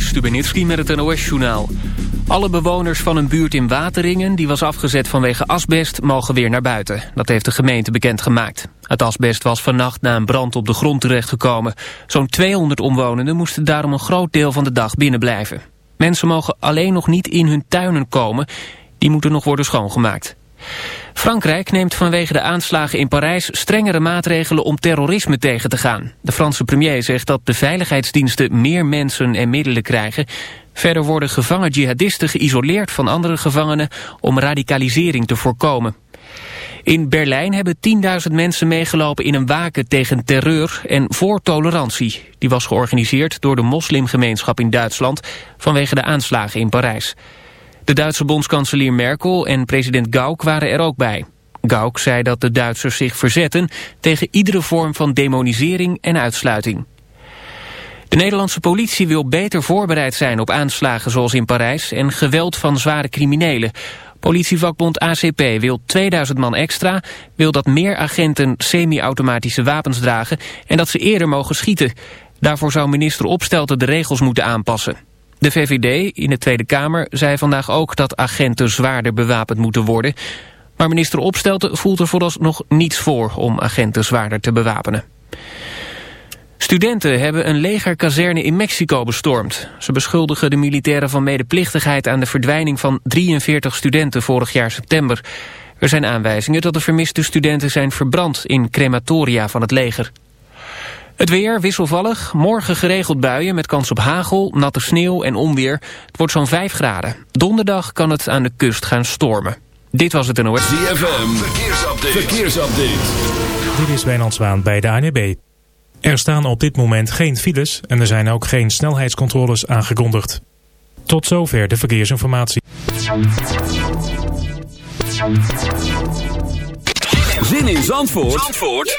Stubenitski met het NOS-journaal. Alle bewoners van een buurt in Wateringen die was afgezet vanwege asbest mogen weer naar buiten. Dat heeft de gemeente bekendgemaakt. Het asbest was vannacht na een brand op de grond terechtgekomen. Zo'n 200 omwonenden moesten daarom een groot deel van de dag binnenblijven. Mensen mogen alleen nog niet in hun tuinen komen. Die moeten nog worden schoongemaakt. Frankrijk neemt vanwege de aanslagen in Parijs strengere maatregelen om terrorisme tegen te gaan. De Franse premier zegt dat de veiligheidsdiensten meer mensen en middelen krijgen. Verder worden gevangen jihadisten geïsoleerd van andere gevangenen om radicalisering te voorkomen. In Berlijn hebben 10.000 mensen meegelopen in een waken tegen terreur en voor tolerantie. Die was georganiseerd door de moslimgemeenschap in Duitsland vanwege de aanslagen in Parijs. De Duitse bondskanselier Merkel en president Gauck waren er ook bij. Gauck zei dat de Duitsers zich verzetten tegen iedere vorm van demonisering en uitsluiting. De Nederlandse politie wil beter voorbereid zijn op aanslagen zoals in Parijs en geweld van zware criminelen. Politievakbond ACP wil 2000 man extra, wil dat meer agenten semi-automatische wapens dragen en dat ze eerder mogen schieten. Daarvoor zou minister Opstelten de regels moeten aanpassen. De VVD in de Tweede Kamer zei vandaag ook dat agenten zwaarder bewapend moeten worden. Maar minister Opstelten voelt er vooralsnog niets voor om agenten zwaarder te bewapenen. Studenten hebben een legerkazerne in Mexico bestormd. Ze beschuldigen de militairen van medeplichtigheid aan de verdwijning van 43 studenten vorig jaar september. Er zijn aanwijzingen dat de vermiste studenten zijn verbrand in crematoria van het leger. Het weer wisselvallig, morgen geregeld buien met kans op hagel, natte sneeuw en onweer. Het wordt zo'n 5 graden. Donderdag kan het aan de kust gaan stormen. Dit was het NOS. ZFM, verkeersupdate. verkeersupdate. Dit is Wijnand Zwaan bij de ANB. Er staan op dit moment geen files en er zijn ook geen snelheidscontroles aangekondigd. Tot zover de verkeersinformatie. Zin in Zandvoort, Zandvoort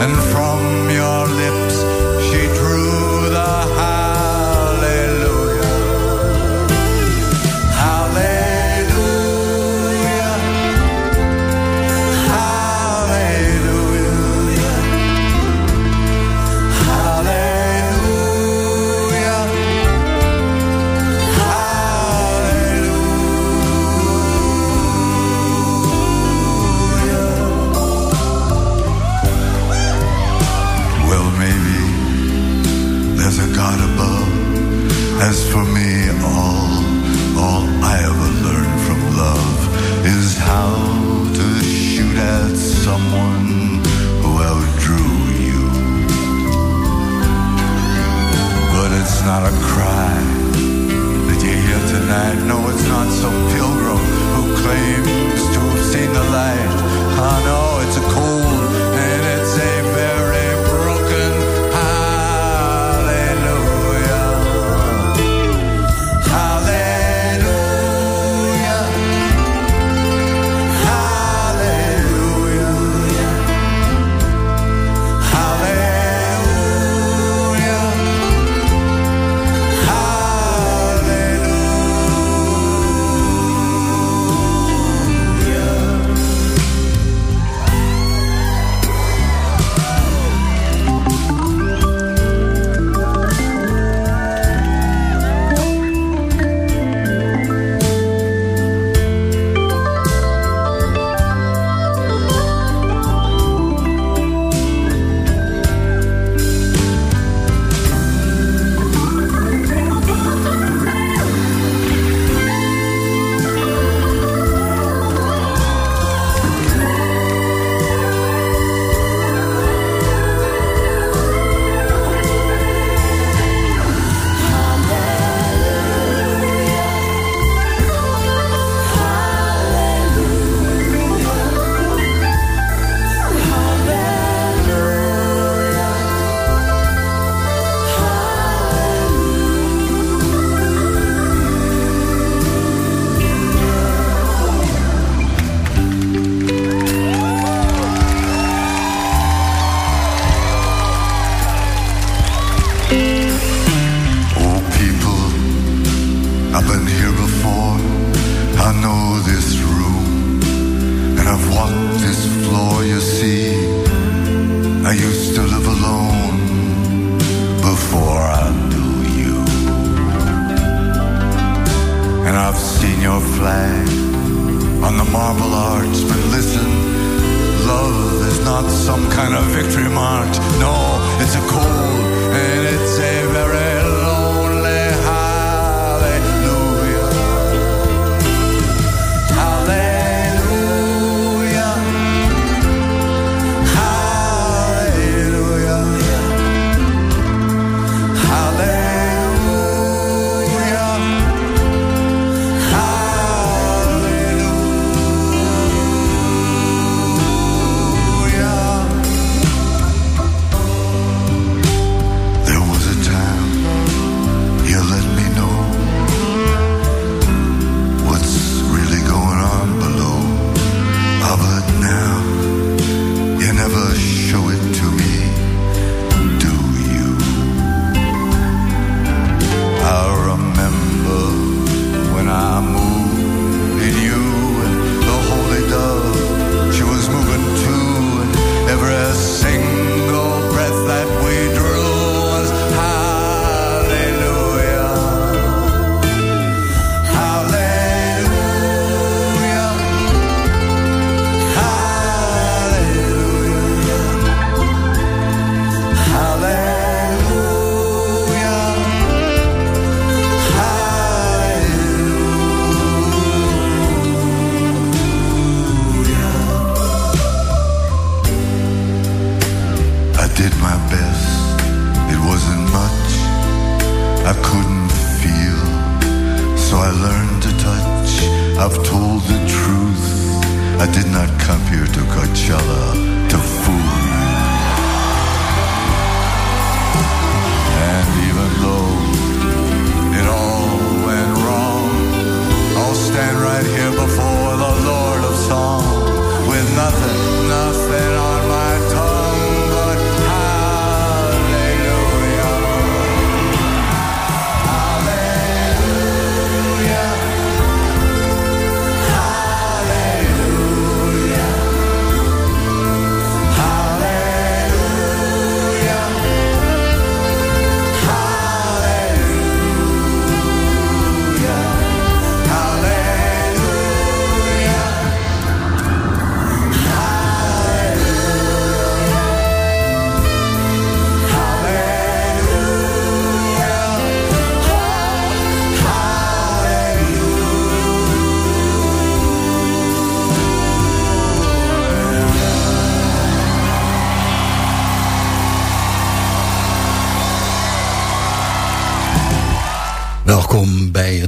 And from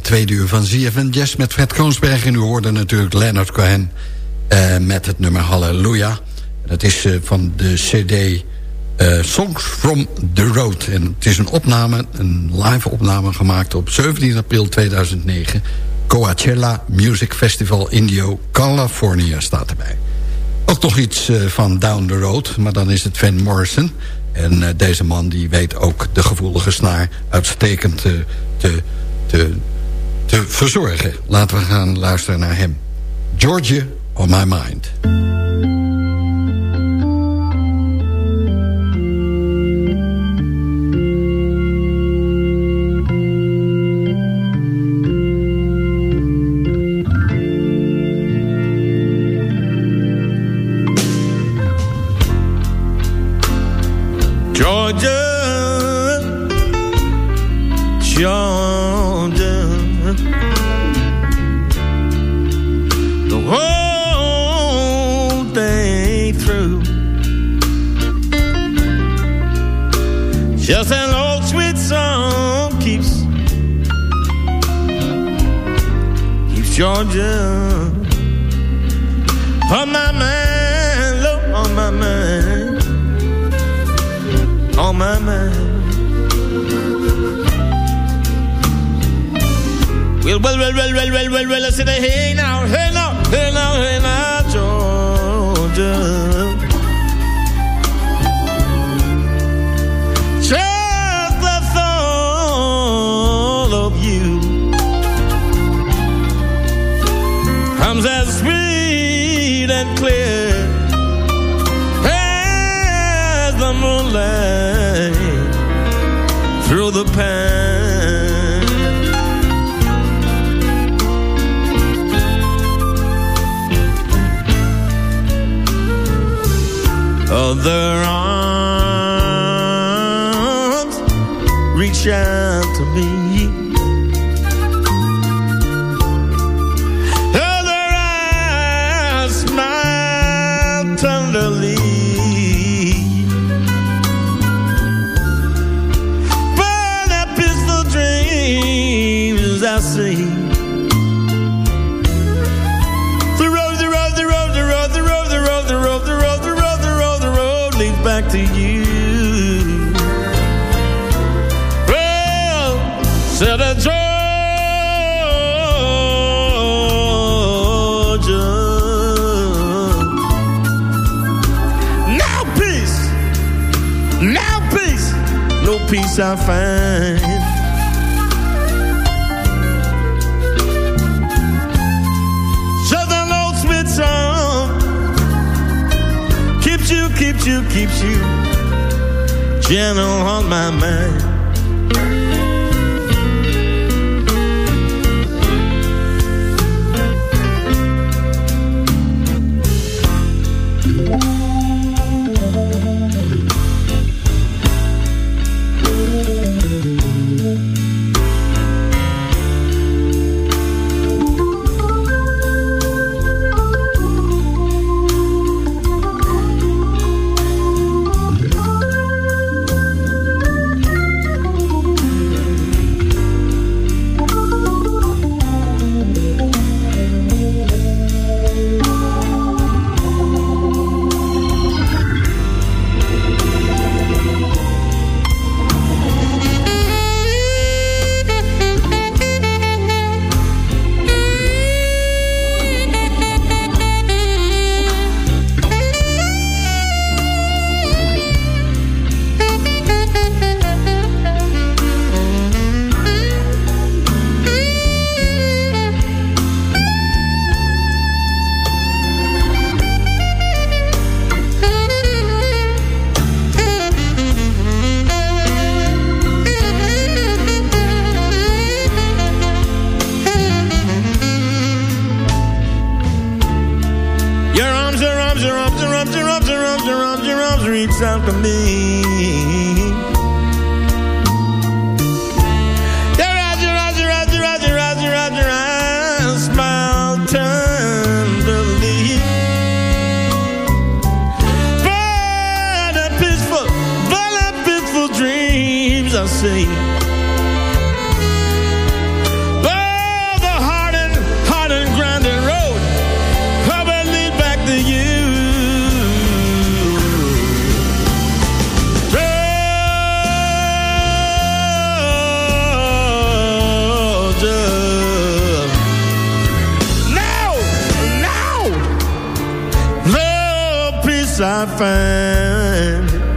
tweede uur van ZFN Jazz met Fred Koonsberg. En u hoorde natuurlijk Leonard Cohen uh, met het nummer Halleluja. Dat is uh, van de cd uh, Songs from the Road. En het is een opname, een live opname gemaakt op 17 april 2009. Coachella Music Festival Indio, California staat erbij. Ook nog iets van Down the Road, maar dan is het Van Morrison. En deze man die weet ook de gevoelige snaar uitstekend te, te, te te verzorgen. Laten we gaan luisteren naar hem. Georgia on my mind. I find.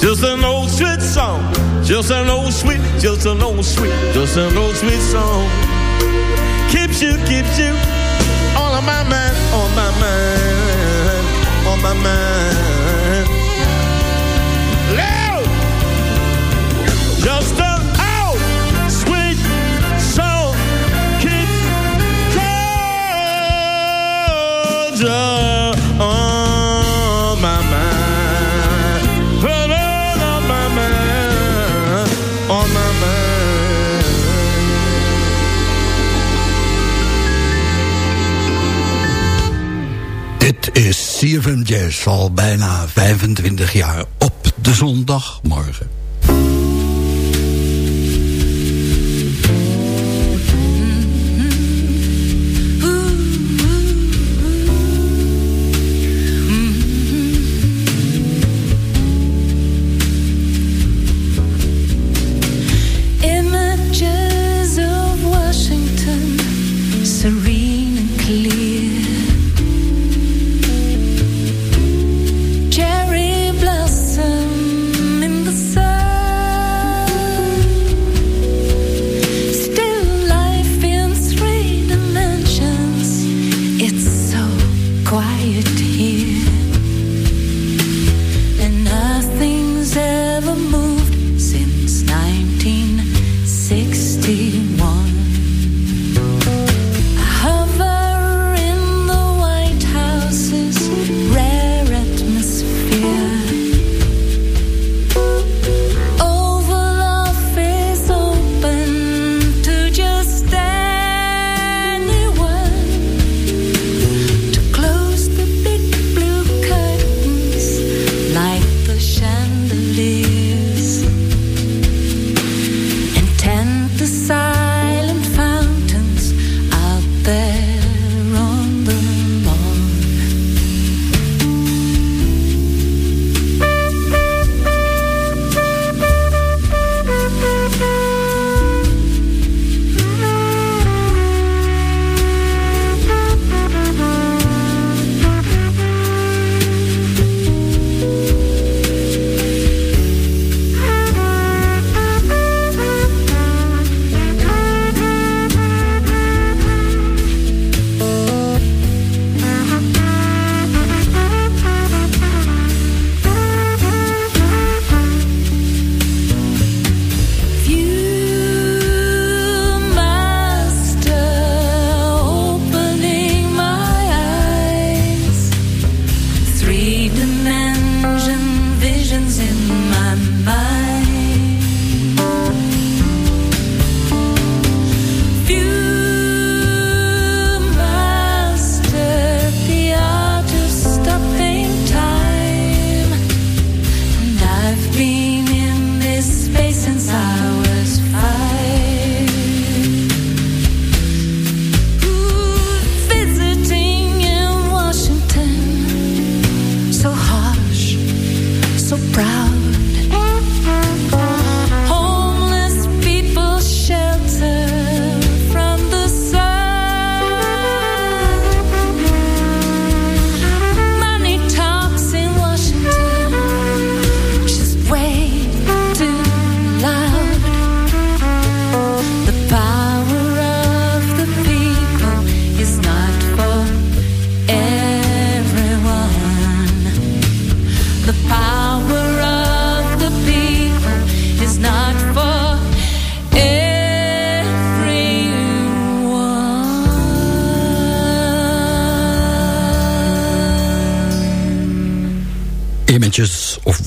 Just an old sweet song Just an old sweet, just an old sweet Just an old sweet song. Keeps you, keeps you All on my mind, on my mind On my mind. Is CFM Jazz al bijna 25 jaar op de zondagmorgen.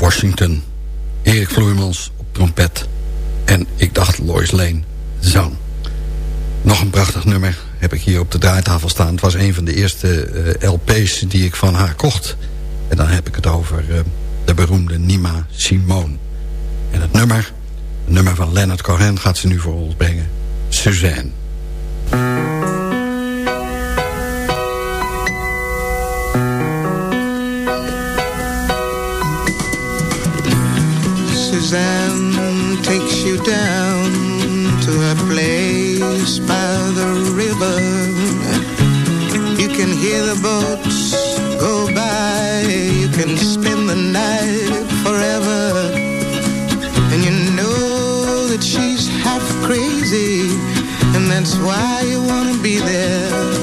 Washington, Erik Vloeimans op trompet... en ik dacht Lois Lane, zang. Nog een prachtig nummer heb ik hier op de draaitafel staan. Het was een van de eerste eh, LP's die ik van haar kocht. En dan heb ik het over eh, de beroemde Nima Simone. En het nummer, het nummer van Leonard Cohen gaat ze nu voor ons brengen. Suzanne. That's why you wanna be there.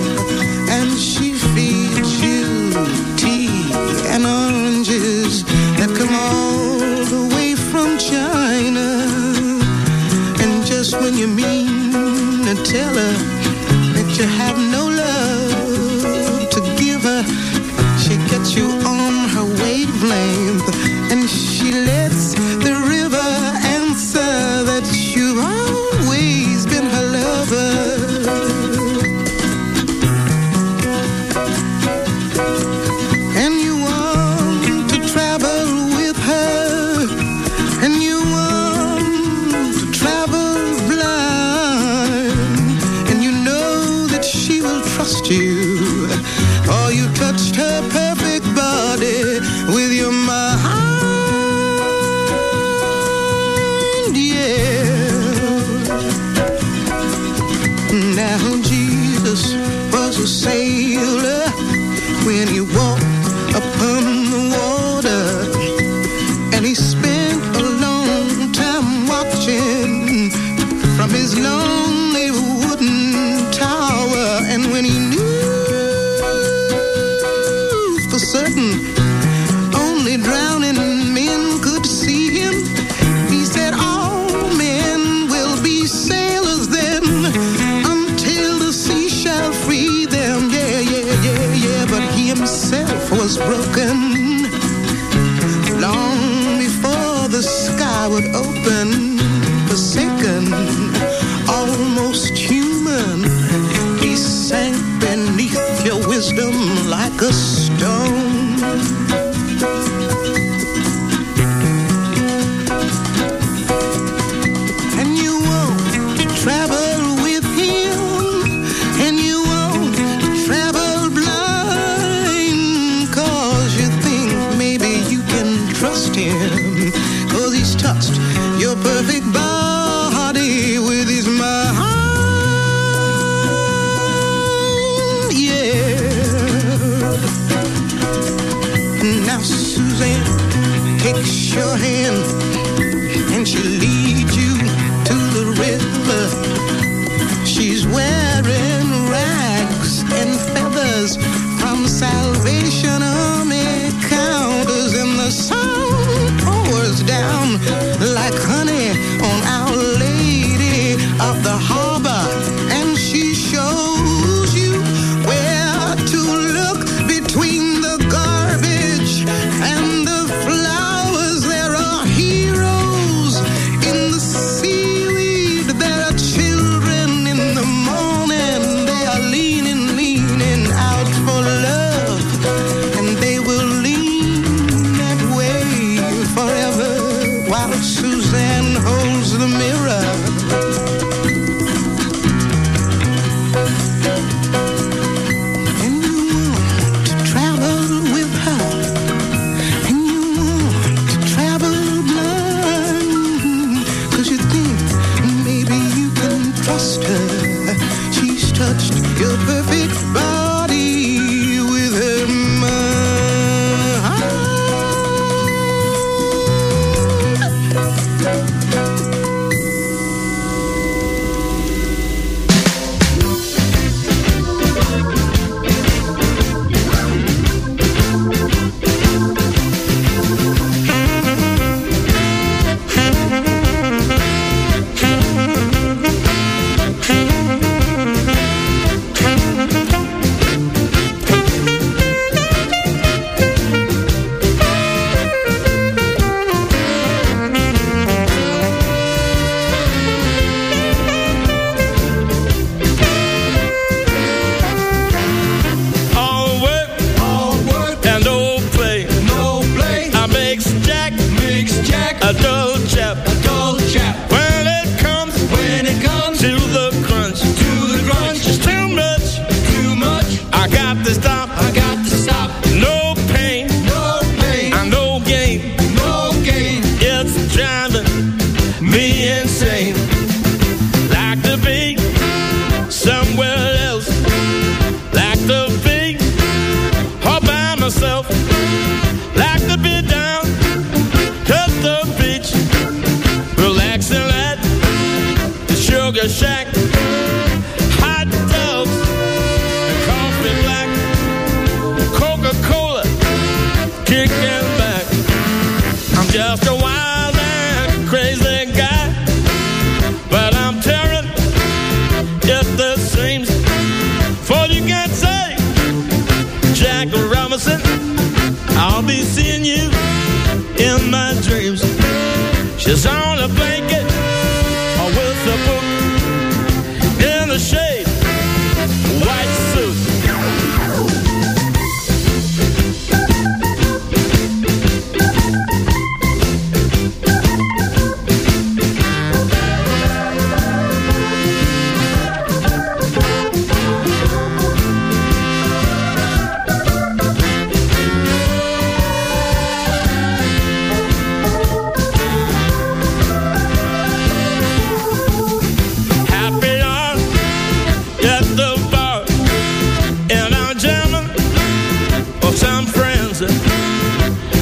Suzanne takes your hand and she leads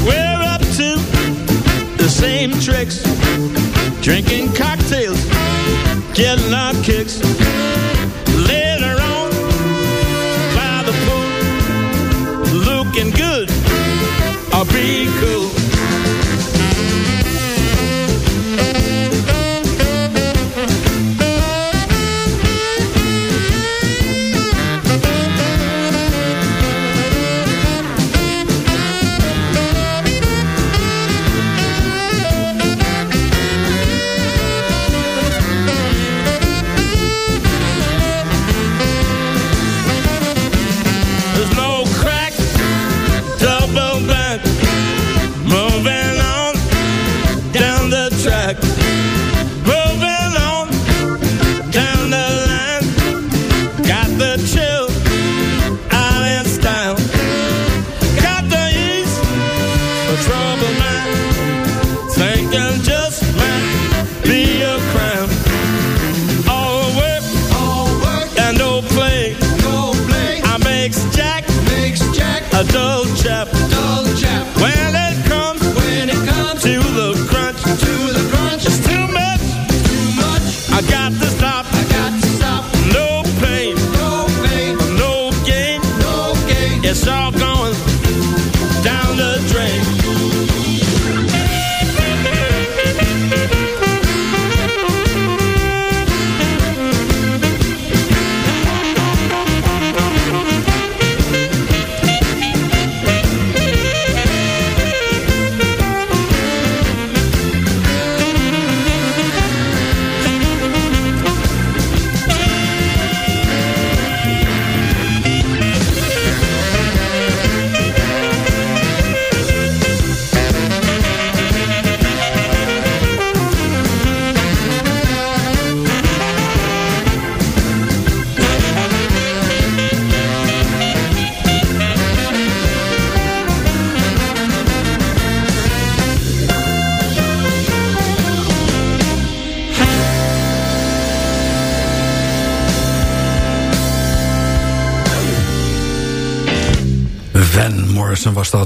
We're up to the same tricks, drinking cocktails, getting our kicks. Later on, by the pool, looking good. I'll be cool.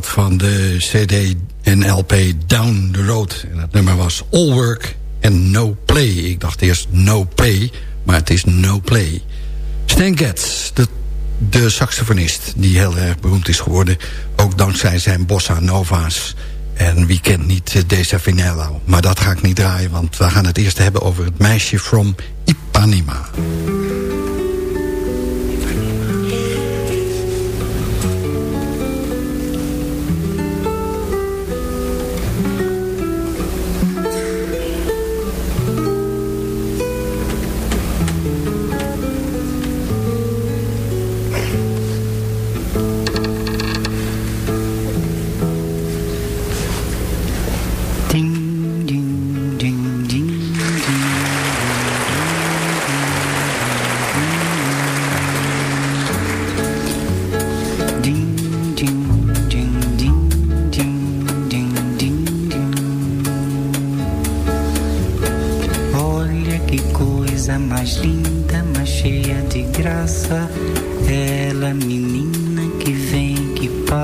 van de CD en LP Down the Road. En dat nummer was All Work and No Play. Ik dacht eerst No Pay, maar het is No Play. Stan Getz, de, de saxofonist die heel erg beroemd is geworden. Ook dankzij zijn bossa nova's. En wie kent niet deze Finello. Maar dat ga ik niet draaien, want we gaan het eerst hebben over het meisje from Ipanema.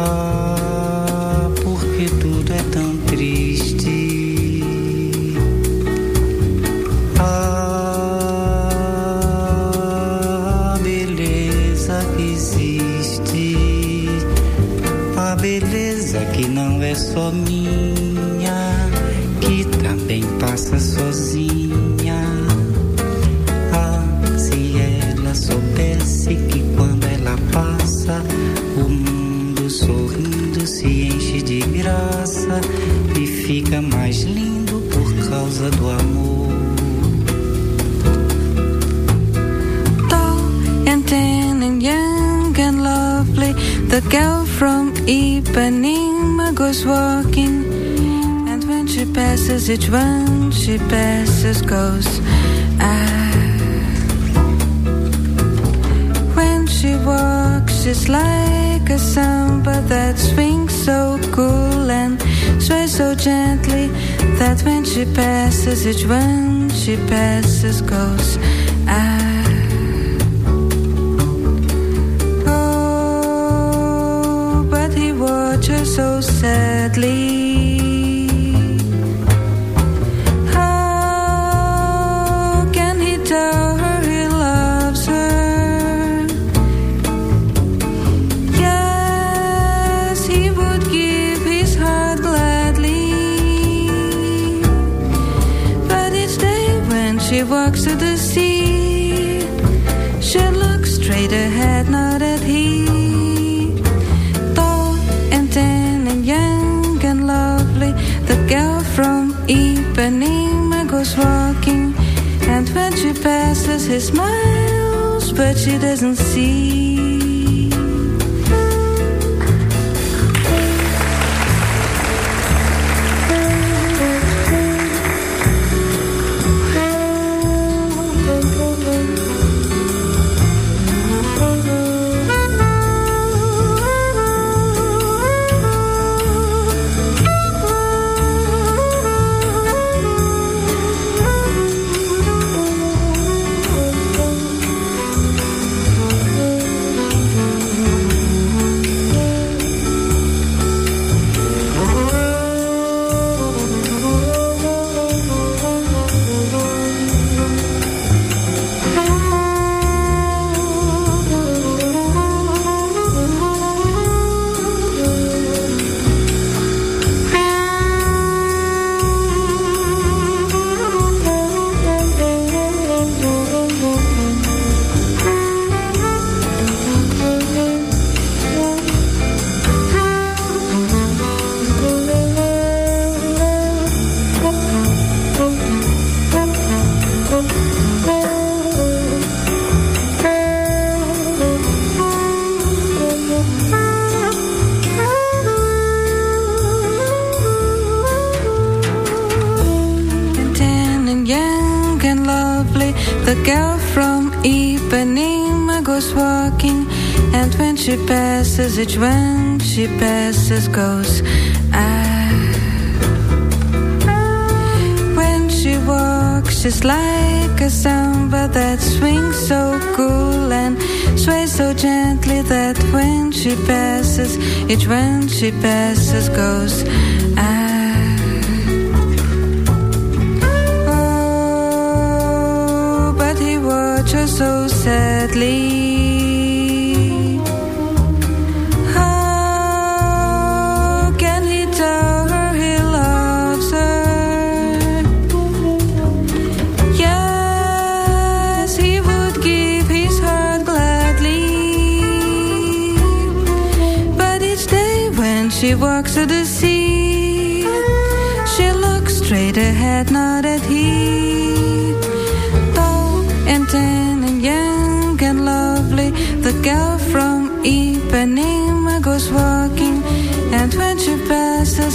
Ah, porque tudo é tão triste. Ah, beleza que existe. A beleza que não é só minha, que também passa sozinha. Fica mais lindo por causa do amor. tall and tan and young and lovely. The girl from Ipanema goes walking. And when she passes, each one she passes goes. Ah. When she walks, she's like a samba that swings so cool and sways so gently that when she passes, each one she passes goes. Ah. Oh, but he watches so sadly. She passes, each one she passes goes. Ah. When she walks, she's like a samba that swings so cool and sways so gently that when she passes, each one she passes goes. Ah. Oh, but he watches so sadly.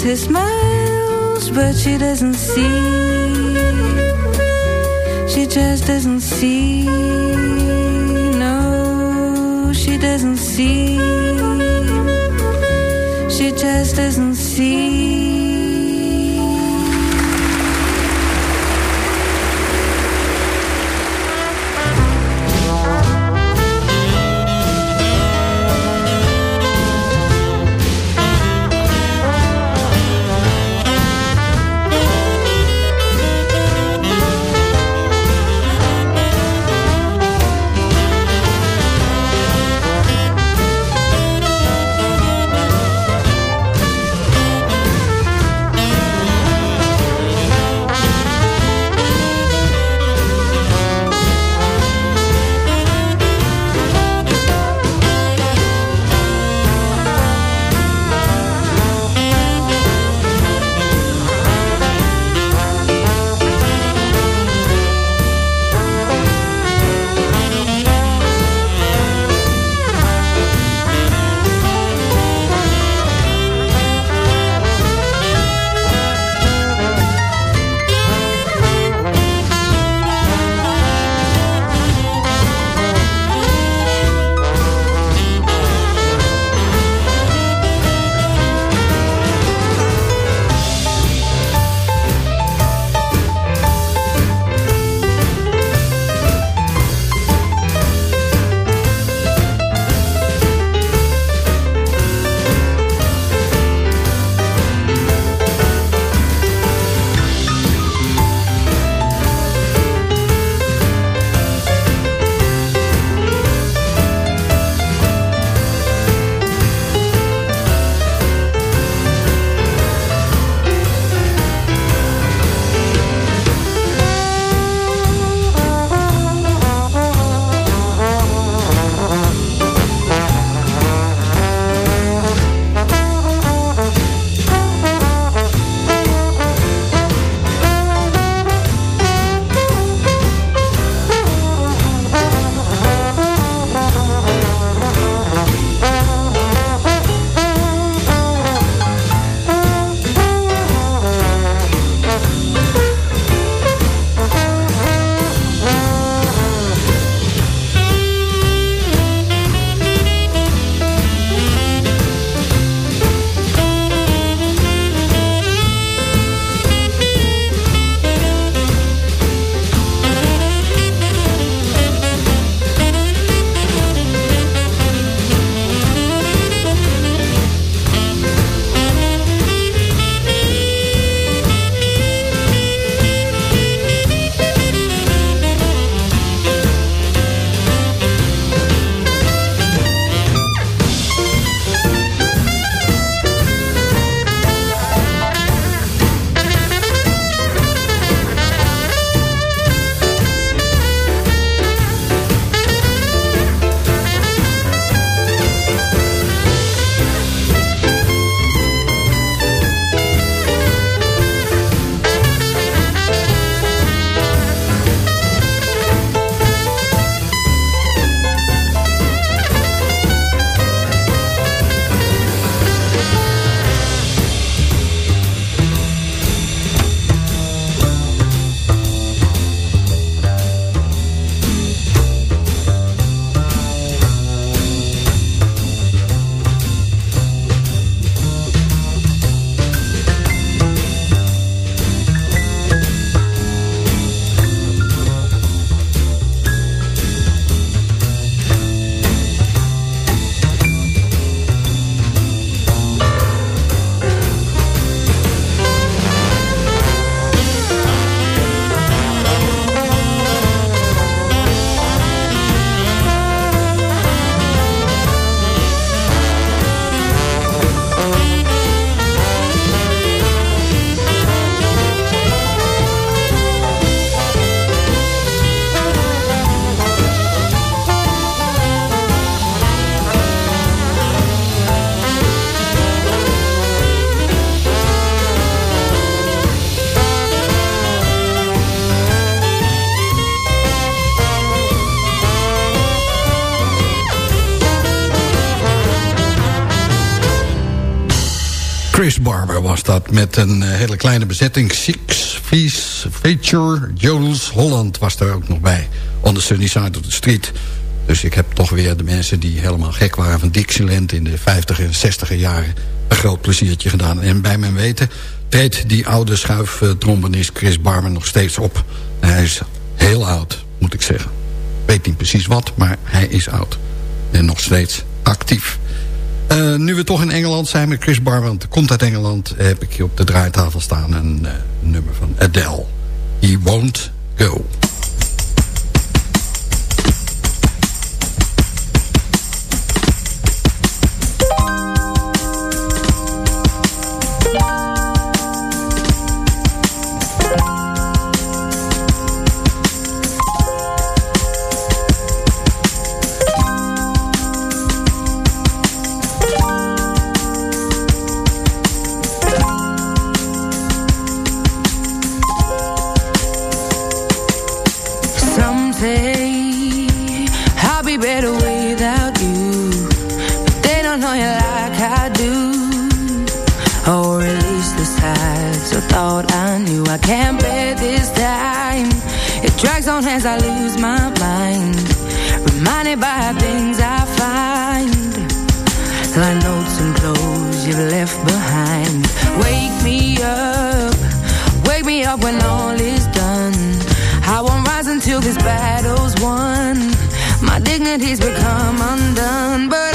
He smiles, but she doesn't see. She just doesn't see. No, she doesn't see. She just doesn't see. Chris Barber was dat met een eh, hele kleine bezetting. Six Fees Feature. Jules Holland was er ook nog bij. On the Sunny Side of the Street. Dus ik heb toch weer de mensen die helemaal gek waren van Dixieland... in de 50 en 60 jaren een groot pleziertje gedaan. En bij mijn weten treedt die oude schuiftrombonist Chris Barber nog steeds op. hij is heel oud, moet ik zeggen. Weet niet precies wat, maar hij is oud. En nog steeds actief. Uh, nu we toch in Engeland zijn met Chris Barber, want komt uit Engeland... heb ik hier op de draaitafel staan een uh, nummer van Adele. He Won't Go. I can't bear this time. It drags on as I lose my mind. Reminded by things I find. Like notes and clothes you've left behind. Wake me up. Wake me up when all is done. I won't rise until this battle's won. My dignity's become undone But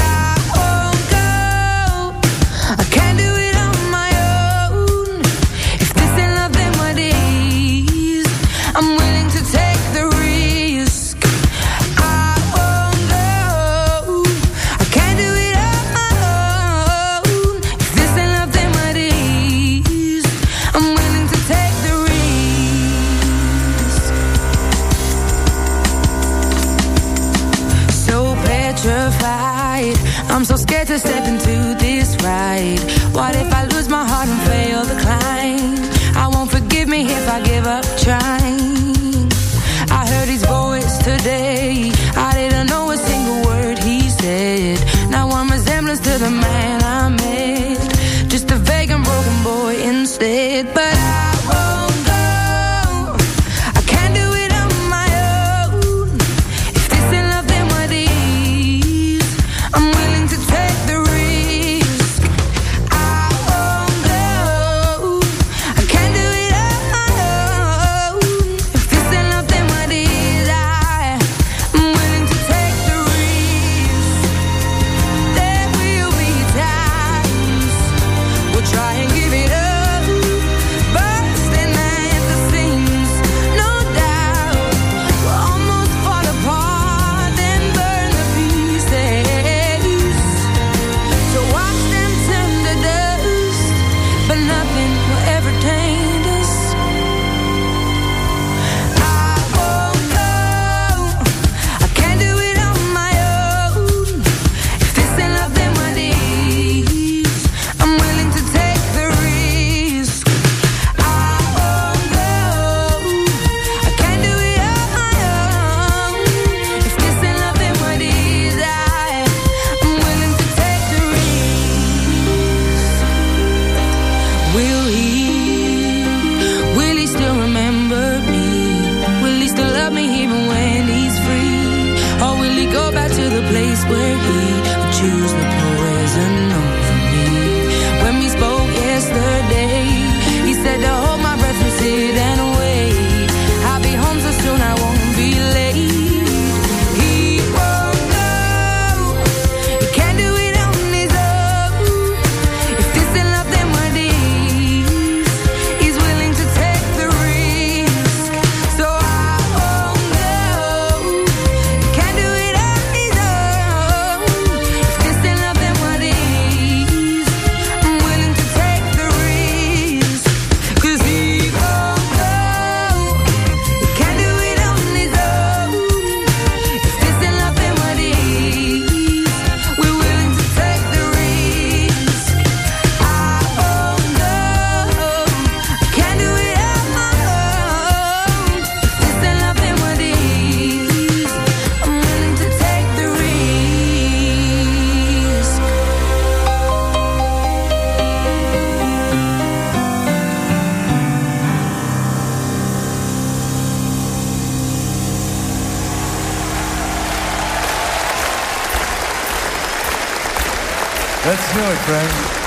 friend.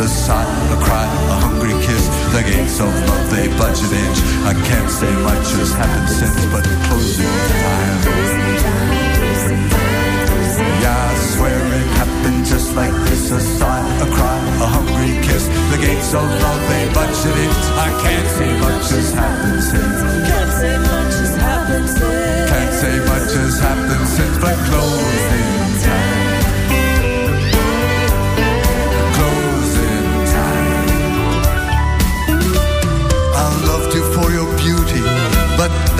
A sigh, a cry, a hungry kiss. The gates of love, they budge an inch I can't say much has happened since But closing time Yeah, I swear it happened just like this. A sigh, a cry, a hungry kiss. The gates of love, they budge an inch I can't say much has happened since. Can't say much has happened since. Can't say much has happened since But closing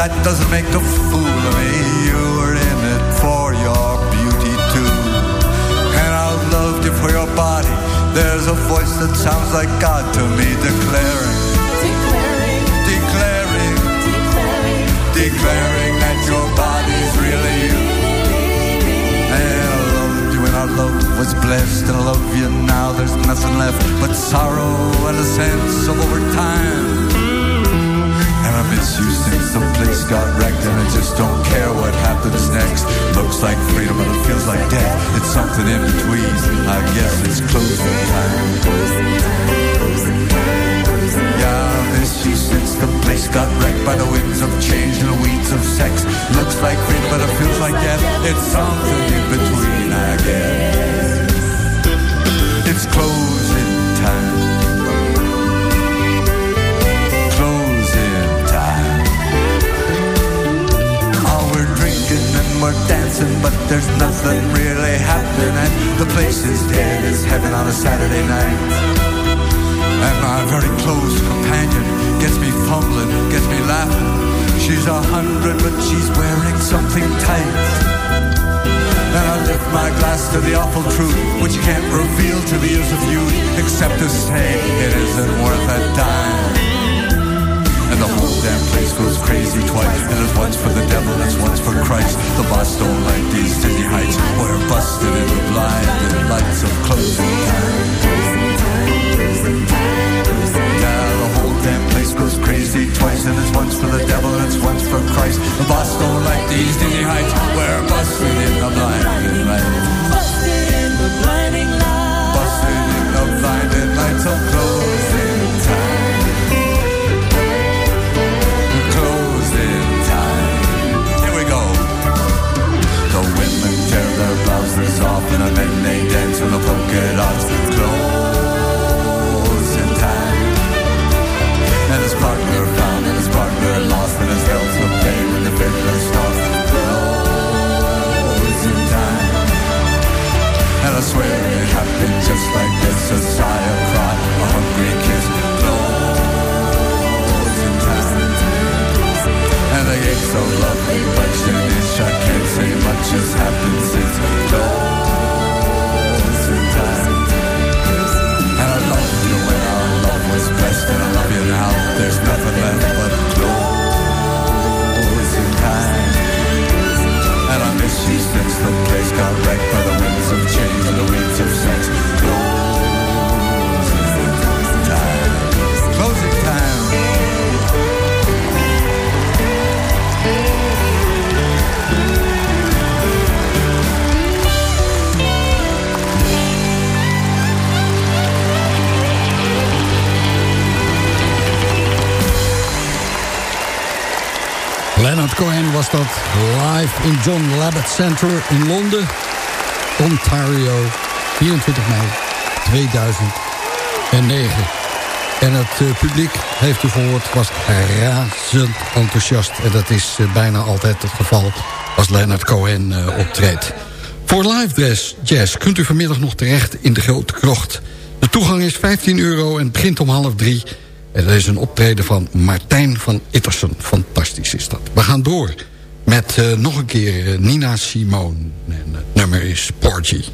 that doesn't make a fool of me. You were in it for your beauty too. And I loved you for your body. There's a voice that sounds like God to me Declaring. Declaring. Declaring. Declaring. Declaring that your body's really you. And I loved you and our love was blessed And I love you. Now There's nothing left but sorrow And a sense of overtime I miss you since the place got wrecked And I just don't care what happens next. Looks like freedom but it feels like death. It's something in between. I guess it's closing time. Yeah, you since the place got wrecked By the winds of change and the weeds of sex. Looks like freedom but it feels like death. It's something in between I guess. It's closing time we're dancing, but there's nothing really happening. The place is dead as heaven on a Saturday night. And my very close companion gets me fumbling, gets me laughing. She's a hundred, but she's wearing something tight. And I lift my glass to the awful truth, which you can't reveal to the ears of youth, except to say it isn't worth a dime. The whole damn place goes crazy twice. And there's once for the devil, there's once for Christ. The boss don't like these dizzy heights. We're busted in the blinding lights of closing time. Yeah, the whole damn place goes crazy twice. And there's once for the devil and it's once for Christ. The boss don't like these dizzy heights. We're busted in the blinding lights Busted in the blinding lights Busted in the blinding lights of closing blouses off and then they dance on the polka dots close in time. And his partner found and his partner lost and his held to pay when the fiddler stops close in time. And I swear it happened just like this a sigh a cry a hungry kiss it's so lovely, but you wish I can't say much has happened since those time. And I love you when our love was best, and I love you now. There's nothing left but closing time. And I miss you since the place got wrecked by the winds of change and the winds of was dat live in John Labatt Center in Londen, Ontario, 24 mei 2009. En het eh, publiek, heeft u gehoord, was razend enthousiast. En dat is eh, bijna altijd het geval als Leonard Cohen eh, optreedt. Voor live jazz kunt u vanmiddag nog terecht in de Grote Krocht. De toegang is 15 euro en begint om half drie... En er is een optreden van Martijn van Ittersen. Fantastisch is dat. We gaan door met uh, nog een keer uh, Nina Simone. En het nummer is Porgy.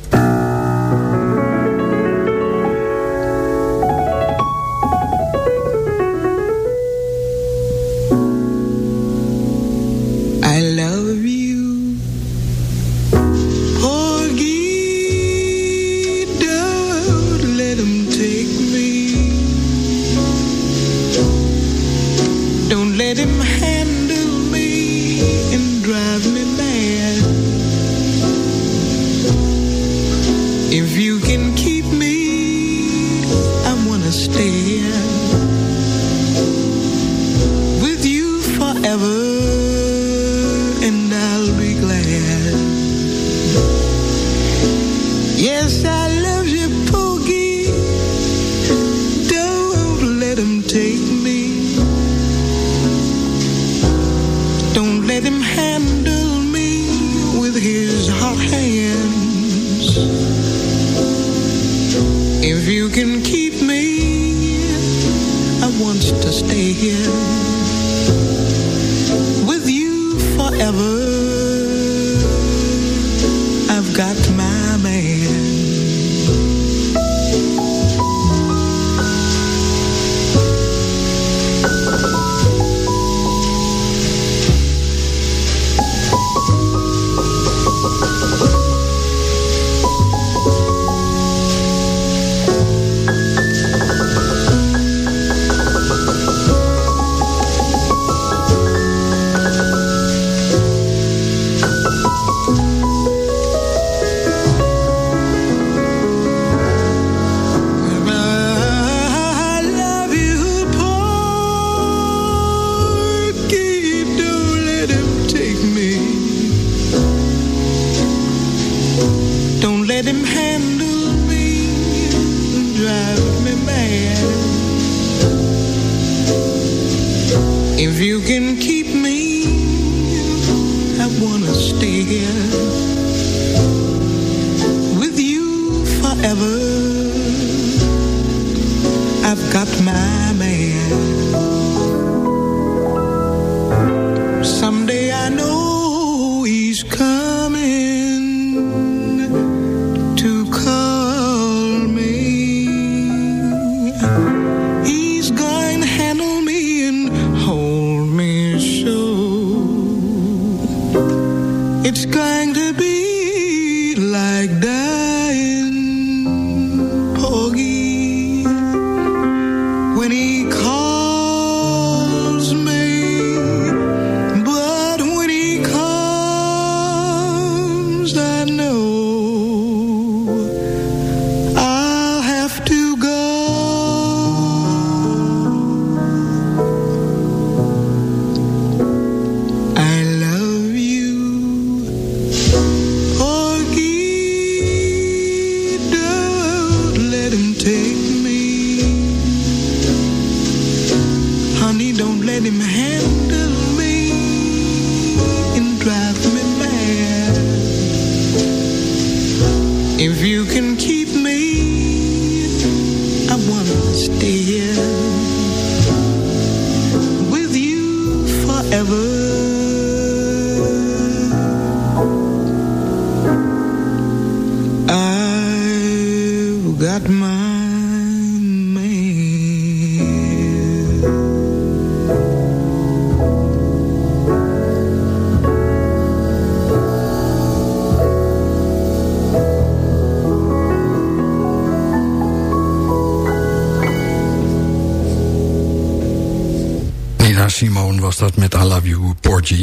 If you can keep me, I want to stay here with you forever. I've got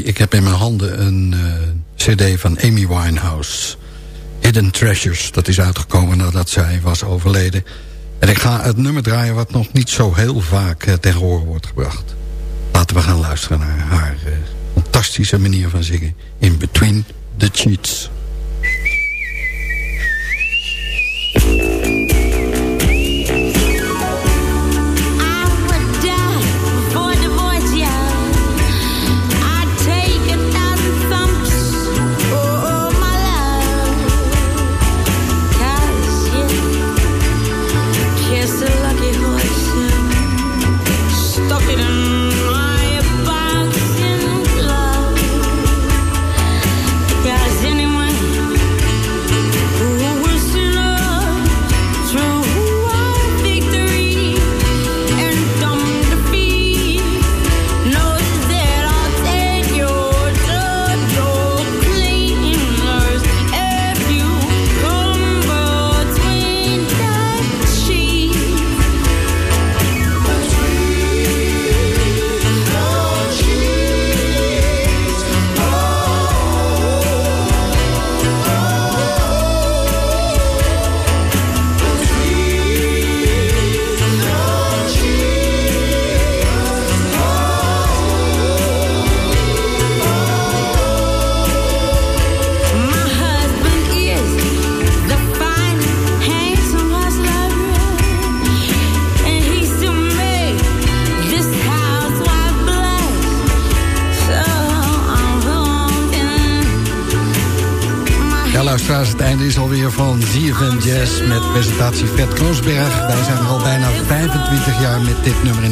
Ik heb in mijn handen een uh, cd van Amy Winehouse. Hidden Treasures. Dat is uitgekomen nadat zij was overleden. En ik ga het nummer draaien wat nog niet zo heel vaak uh, horen wordt gebracht. Laten we gaan luisteren naar haar uh, fantastische manier van zingen. In Between the Cheats. ZFM Jazz met presentatie Fred Kroosberg. Wij zijn al bijna 25 jaar met dit nummer in